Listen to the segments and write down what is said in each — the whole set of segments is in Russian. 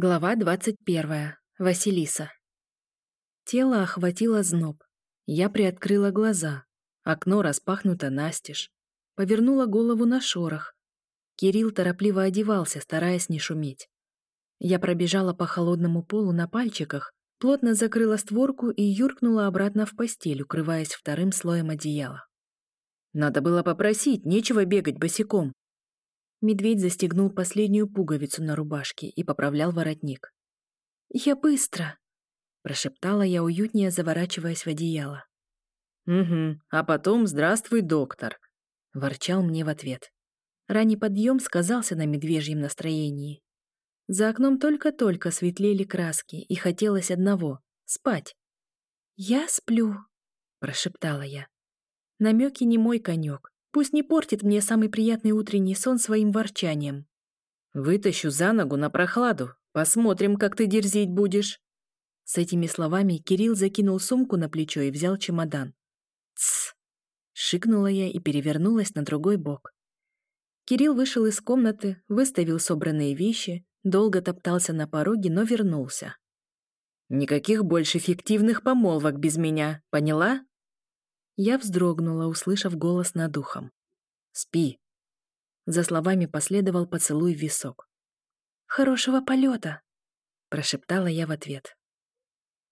Глава 21. Василиса. Тело охватило зноб. Я приоткрыла глаза. Окно распахнуто настежь. Повернула голову на шорох. Кирилл торопливо одевался, стараясь не шуметь. Я пробежала по холодному полу на пальчиках, плотно закрыла створку и юркнула обратно в постель, укрываясь вторым слоем одеяла. «Надо было попросить, нечего бегать босиком», Медведь застегнул последнюю пуговицу на рубашке и поправлял воротник. «Я быстро!» — прошептала я, уютнее заворачиваясь в одеяло. «Угу, а потом здравствуй, доктор!» — ворчал мне в ответ. Ранний подъем сказался на медвежьем настроении. За окном только-только светлели краски, и хотелось одного — спать. «Я сплю», — прошептала я. Намеки не мой конек, Пусть не портит мне самый приятный утренний сон своим ворчанием. «Вытащу за ногу на прохладу. Посмотрим, как ты дерзить будешь». С этими словами Кирилл закинул сумку на плечо и взял чемодан. «Тсс!» — шикнула я и перевернулась на другой бок. Кирилл вышел из комнаты, выставил собранные вещи, долго топтался на пороге, но вернулся. «Никаких больше фиктивных помолвок без меня, поняла?» Я вздрогнула, услышав голос над ухом. «Спи». За словами последовал поцелуй в висок. «Хорошего полета!» — прошептала я в ответ.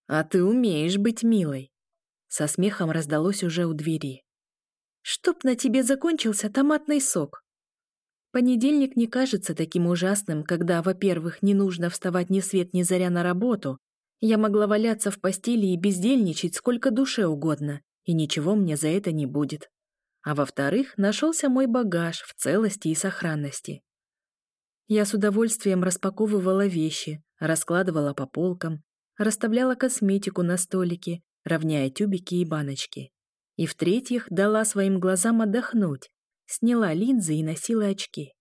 «А ты умеешь быть милой!» Со смехом раздалось уже у двери. «Чтоб на тебе закончился томатный сок!» Понедельник не кажется таким ужасным, когда, во-первых, не нужно вставать ни свет ни заря на работу, я могла валяться в постели и бездельничать сколько душе угодно, и ничего мне за это не будет. А во-вторых, нашелся мой багаж в целости и сохранности. Я с удовольствием распаковывала вещи, раскладывала по полкам, расставляла косметику на столике, равняя тюбики и баночки. И в-третьих, дала своим глазам отдохнуть, сняла линзы и носила очки.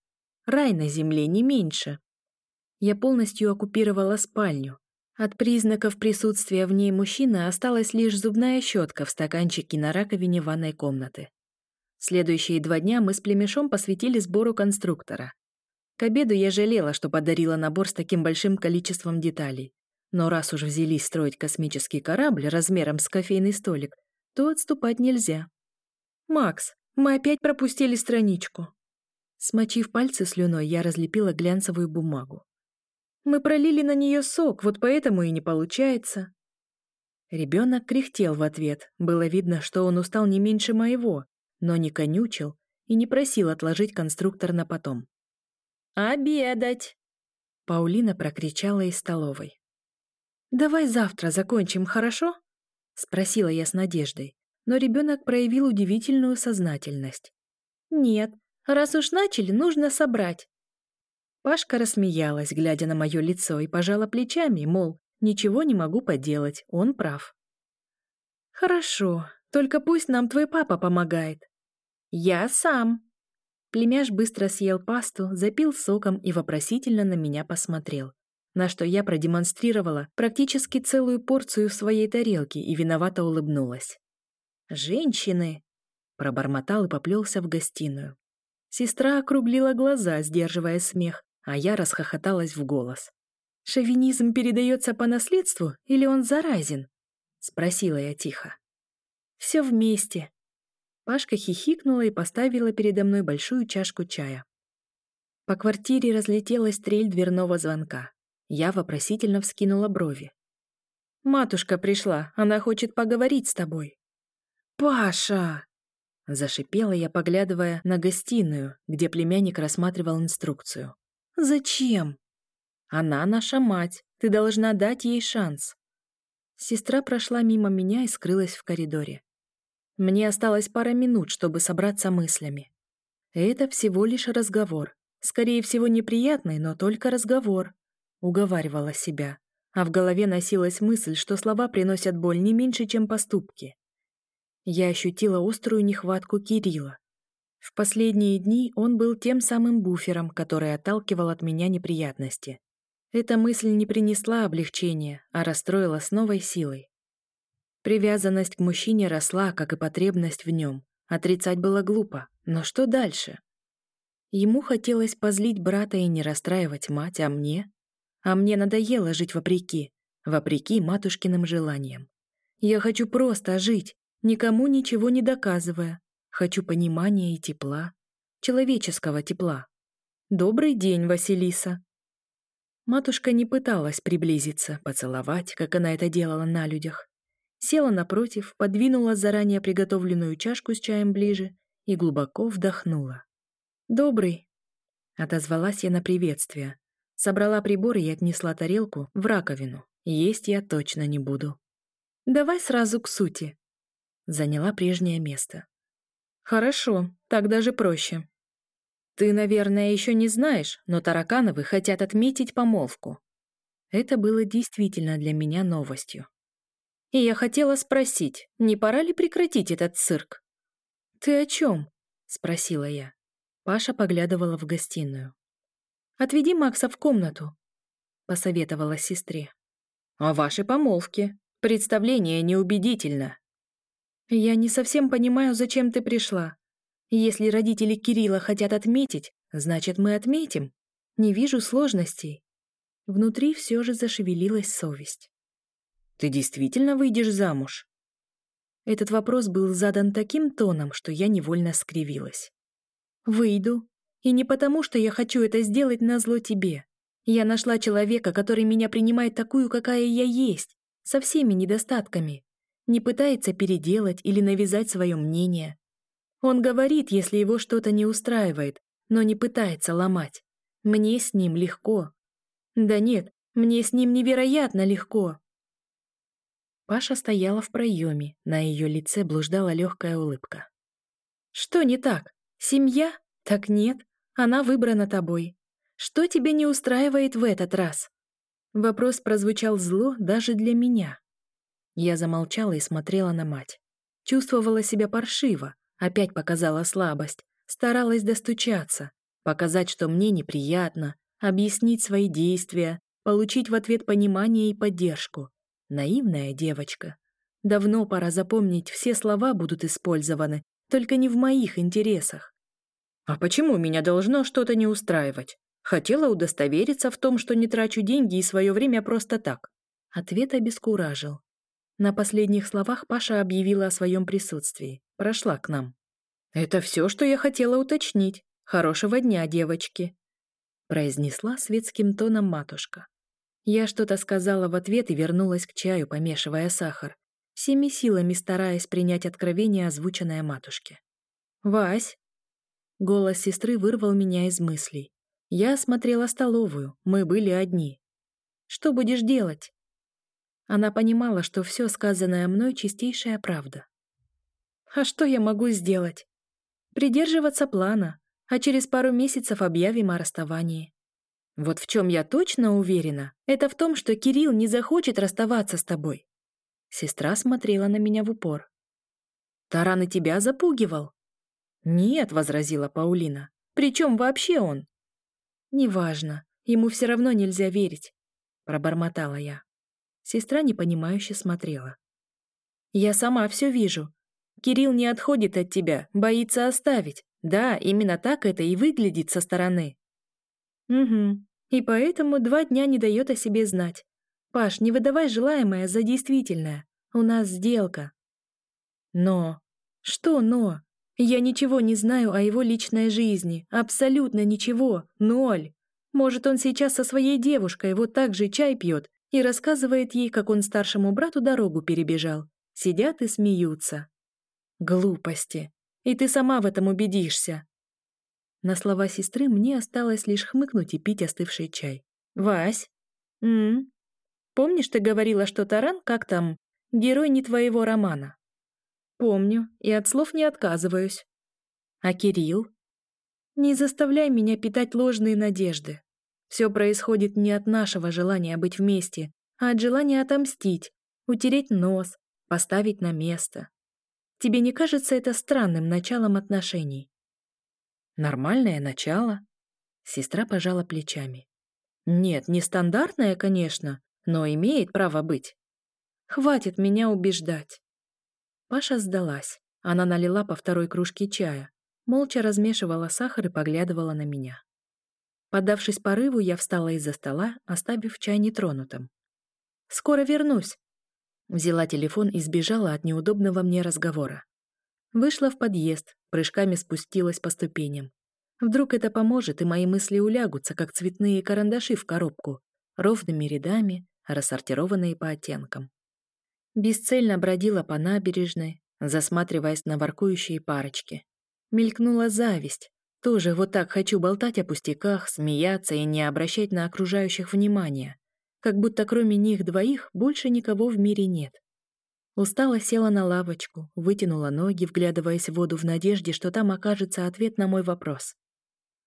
Рай на земле не меньше. Я полностью оккупировала спальню, от признаков присутствия в ней мужчины осталась лишь зубная щетка в стаканчике на раковине ванной комнаты. Следующие два дня мы с племешом посвятили сбору конструктора. К обеду я жалела, что подарила набор с таким большим количеством деталей. Но раз уж взялись строить космический корабль размером с кофейный столик, то отступать нельзя. «Макс, мы опять пропустили страничку». Смочив пальцы слюной, я разлепила глянцевую бумагу. Мы пролили на нее сок, вот поэтому и не получается. Ребенок кряхтел в ответ. Было видно, что он устал не меньше моего, но не конючил и не просил отложить конструктор на потом. «Обедать!» Паулина прокричала из столовой. «Давай завтра закончим, хорошо?» Спросила я с надеждой, но ребенок проявил удивительную сознательность. «Нет, раз уж начали, нужно собрать. Пашка рассмеялась, глядя на мое лицо, и пожала плечами, мол, ничего не могу поделать, он прав. «Хорошо, только пусть нам твой папа помогает». «Я сам». Племяш быстро съел пасту, запил соком и вопросительно на меня посмотрел, на что я продемонстрировала практически целую порцию в своей тарелке и виновато улыбнулась. «Женщины!» — пробормотал и поплелся в гостиную. Сестра округлила глаза, сдерживая смех, а я расхохоталась в голос. «Шовинизм передается по наследству или он заразен?» — спросила я тихо. «Все вместе». Пашка хихикнула и поставила передо мной большую чашку чая. По квартире разлетелась трель дверного звонка. Я вопросительно вскинула брови. «Матушка пришла, она хочет поговорить с тобой». «Паша!» Зашипела я, поглядывая на гостиную, где племянник рассматривал инструкцию. «Зачем?» «Она наша мать. Ты должна дать ей шанс». Сестра прошла мимо меня и скрылась в коридоре. Мне осталось пара минут, чтобы собраться мыслями. Это всего лишь разговор. Скорее всего, неприятный, но только разговор. Уговаривала себя. А в голове носилась мысль, что слова приносят боль не меньше, чем поступки. Я ощутила острую нехватку Кирилла. В последние дни он был тем самым буфером, который отталкивал от меня неприятности. Эта мысль не принесла облегчения, а расстроила с новой силой. Привязанность к мужчине росла, как и потребность в нем. Отрицать было глупо, но что дальше? Ему хотелось позлить брата и не расстраивать мать, а мне? А мне надоело жить вопреки, вопреки матушкиным желаниям. Я хочу просто жить, никому ничего не доказывая. Хочу понимания и тепла, человеческого тепла. «Добрый день, Василиса!» Матушка не пыталась приблизиться, поцеловать, как она это делала на людях. Села напротив, подвинула заранее приготовленную чашку с чаем ближе и глубоко вдохнула. «Добрый!» — отозвалась я на приветствие. Собрала приборы и отнесла тарелку в раковину. Есть я точно не буду. «Давай сразу к сути». Заняла прежнее место. «Хорошо, так даже проще. Ты, наверное, еще не знаешь, но Таракановы хотят отметить помолвку. Это было действительно для меня новостью. И я хотела спросить, не пора ли прекратить этот цирк? «Ты о чем?» — спросила я. Паша поглядывала в гостиную. «Отведи Макса в комнату», — посоветовала сестре. «О вашей помолвке. Представление неубедительно». «Я не совсем понимаю, зачем ты пришла. Если родители Кирилла хотят отметить, значит, мы отметим. Не вижу сложностей. Внутри все же зашевелилась совесть. «Ты действительно выйдешь замуж?» Этот вопрос был задан таким тоном, что я невольно скривилась. «Выйду. И не потому, что я хочу это сделать на зло тебе. Я нашла человека, который меня принимает такую, какая я есть, со всеми недостатками. Не пытается переделать или навязать свое мнение. Он говорит, если его что-то не устраивает, но не пытается ломать. Мне с ним легко. Да нет, мне с ним невероятно легко. Паша стояла в проеме, на ее лице блуждала легкая улыбка. «Что не так? Семья? Так нет, она выбрана тобой. Что тебе не устраивает в этот раз?» Вопрос прозвучал зло даже для меня. Я замолчала и смотрела на мать. Чувствовала себя паршиво, Опять показала слабость, старалась достучаться, показать, что мне неприятно, объяснить свои действия, получить в ответ понимание и поддержку. Наивная девочка. Давно пора запомнить, все слова будут использованы, только не в моих интересах. А почему меня должно что-то не устраивать? Хотела удостовериться в том, что не трачу деньги и свое время просто так. Ответ обескуражил. На последних словах Паша объявила о своем присутствии. Прошла к нам. «Это все, что я хотела уточнить. Хорошего дня, девочки!» Произнесла светским тоном матушка. Я что-то сказала в ответ и вернулась к чаю, помешивая сахар, всеми силами стараясь принять откровение, озвученное матушке. «Вась!» Голос сестры вырвал меня из мыслей. Я осмотрела столовую, мы были одни. «Что будешь делать?» Она понимала, что все сказанное мной чистейшая правда. А что я могу сделать? Придерживаться плана, а через пару месяцев объявим о расставании. Вот в чем я точно уверена, это в том, что Кирилл не захочет расставаться с тобой. Сестра смотрела на меня в упор. Таран и тебя запугивал? Нет, возразила Паулина. Причем вообще он? Неважно, ему все равно нельзя верить, пробормотала я. Сестра непонимающе смотрела. «Я сама все вижу. Кирилл не отходит от тебя, боится оставить. Да, именно так это и выглядит со стороны». «Угу. И поэтому два дня не дает о себе знать. Паш, не выдавай желаемое за действительное. У нас сделка». «Но...» «Что «но»? Я ничего не знаю о его личной жизни. Абсолютно ничего. Ноль. Может, он сейчас со своей девушкой вот так же чай пьет и рассказывает ей, как он старшему брату дорогу перебежал. Сидят и смеются. Глупости. И ты сама в этом убедишься. На слова сестры мне осталось лишь хмыкнуть и пить остывший чай. «Вась? М, -м. Помнишь, ты говорила, что Таран, как там, герой не твоего романа?» «Помню, и от слов не отказываюсь». «А Кирилл?» «Не заставляй меня питать ложные надежды. Все происходит не от нашего желания быть вместе, а от желания отомстить, утереть нос, поставить на место. Тебе не кажется это странным началом отношений? Нормальное начало. Сестра пожала плечами. Нет, не стандартное, конечно, но имеет право быть. Хватит меня убеждать. Паша сдалась. Она налила по второй кружке чая, молча размешивала сахар и поглядывала на меня. Поддавшись порыву, я встала из-за стола, оставив чай нетронутым. «Скоро вернусь!» Взяла телефон и сбежала от неудобного мне разговора. Вышла в подъезд, прыжками спустилась по ступеням. Вдруг это поможет, и мои мысли улягутся, как цветные карандаши в коробку, ровными рядами, рассортированные по оттенкам. Бесцельно бродила по набережной, засматриваясь на воркующие парочки. Мелькнула зависть. Тоже вот так хочу болтать о пустяках, смеяться и не обращать на окружающих внимания. Как будто кроме них двоих больше никого в мире нет. Устала села на лавочку, вытянула ноги, вглядываясь в воду в надежде, что там окажется ответ на мой вопрос.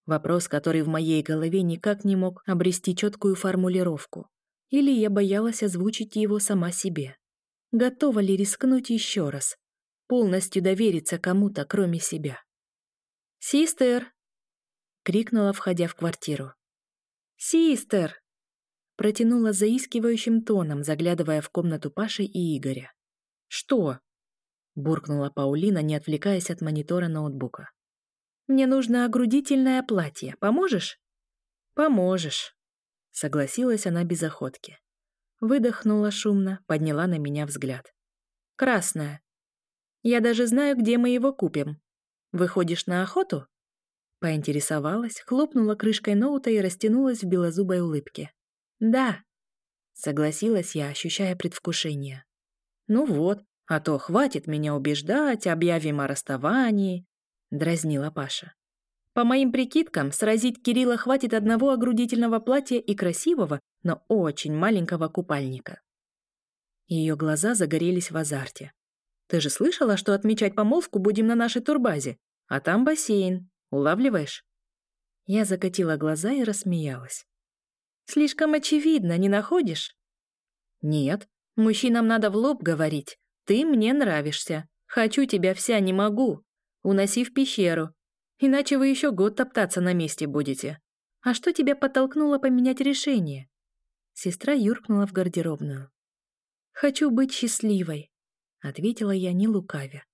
Вопрос, который в моей голове никак не мог обрести четкую формулировку. Или я боялась озвучить его сама себе. Готова ли рискнуть еще раз? Полностью довериться кому-то, кроме себя. «Систер!» — крикнула, входя в квартиру. «Систер!» — протянула заискивающим тоном, заглядывая в комнату Паши и Игоря. «Что?» — буркнула Паулина, не отвлекаясь от монитора ноутбука. «Мне нужно огрудительное платье. Поможешь?» «Поможешь», — согласилась она без охотки. Выдохнула шумно, подняла на меня взгляд. «Красное. Я даже знаю, где мы его купим. Выходишь на охоту?» Поинтересовалась, хлопнула крышкой ноута и растянулась в белозубой улыбке. «Да», — согласилась я, ощущая предвкушение. «Ну вот, а то хватит меня убеждать, объявим о расставании», — дразнила Паша. «По моим прикидкам, сразить Кирилла хватит одного огрудительного платья и красивого, но очень маленького купальника». Ее глаза загорелись в азарте. «Ты же слышала, что отмечать помолвку будем на нашей турбазе? А там бассейн. Улавливаешь?» Я закатила глаза и рассмеялась. «Слишком очевидно, не находишь?» «Нет, Мужчинам надо в лоб говорить. Ты мне нравишься. Хочу тебя вся, не могу. Уноси в пещеру. Иначе вы еще год топтаться на месте будете. А что тебя подтолкнуло поменять решение? Сестра юркнула в гардеробную. «Хочу быть счастливой», — ответила я не лукавя.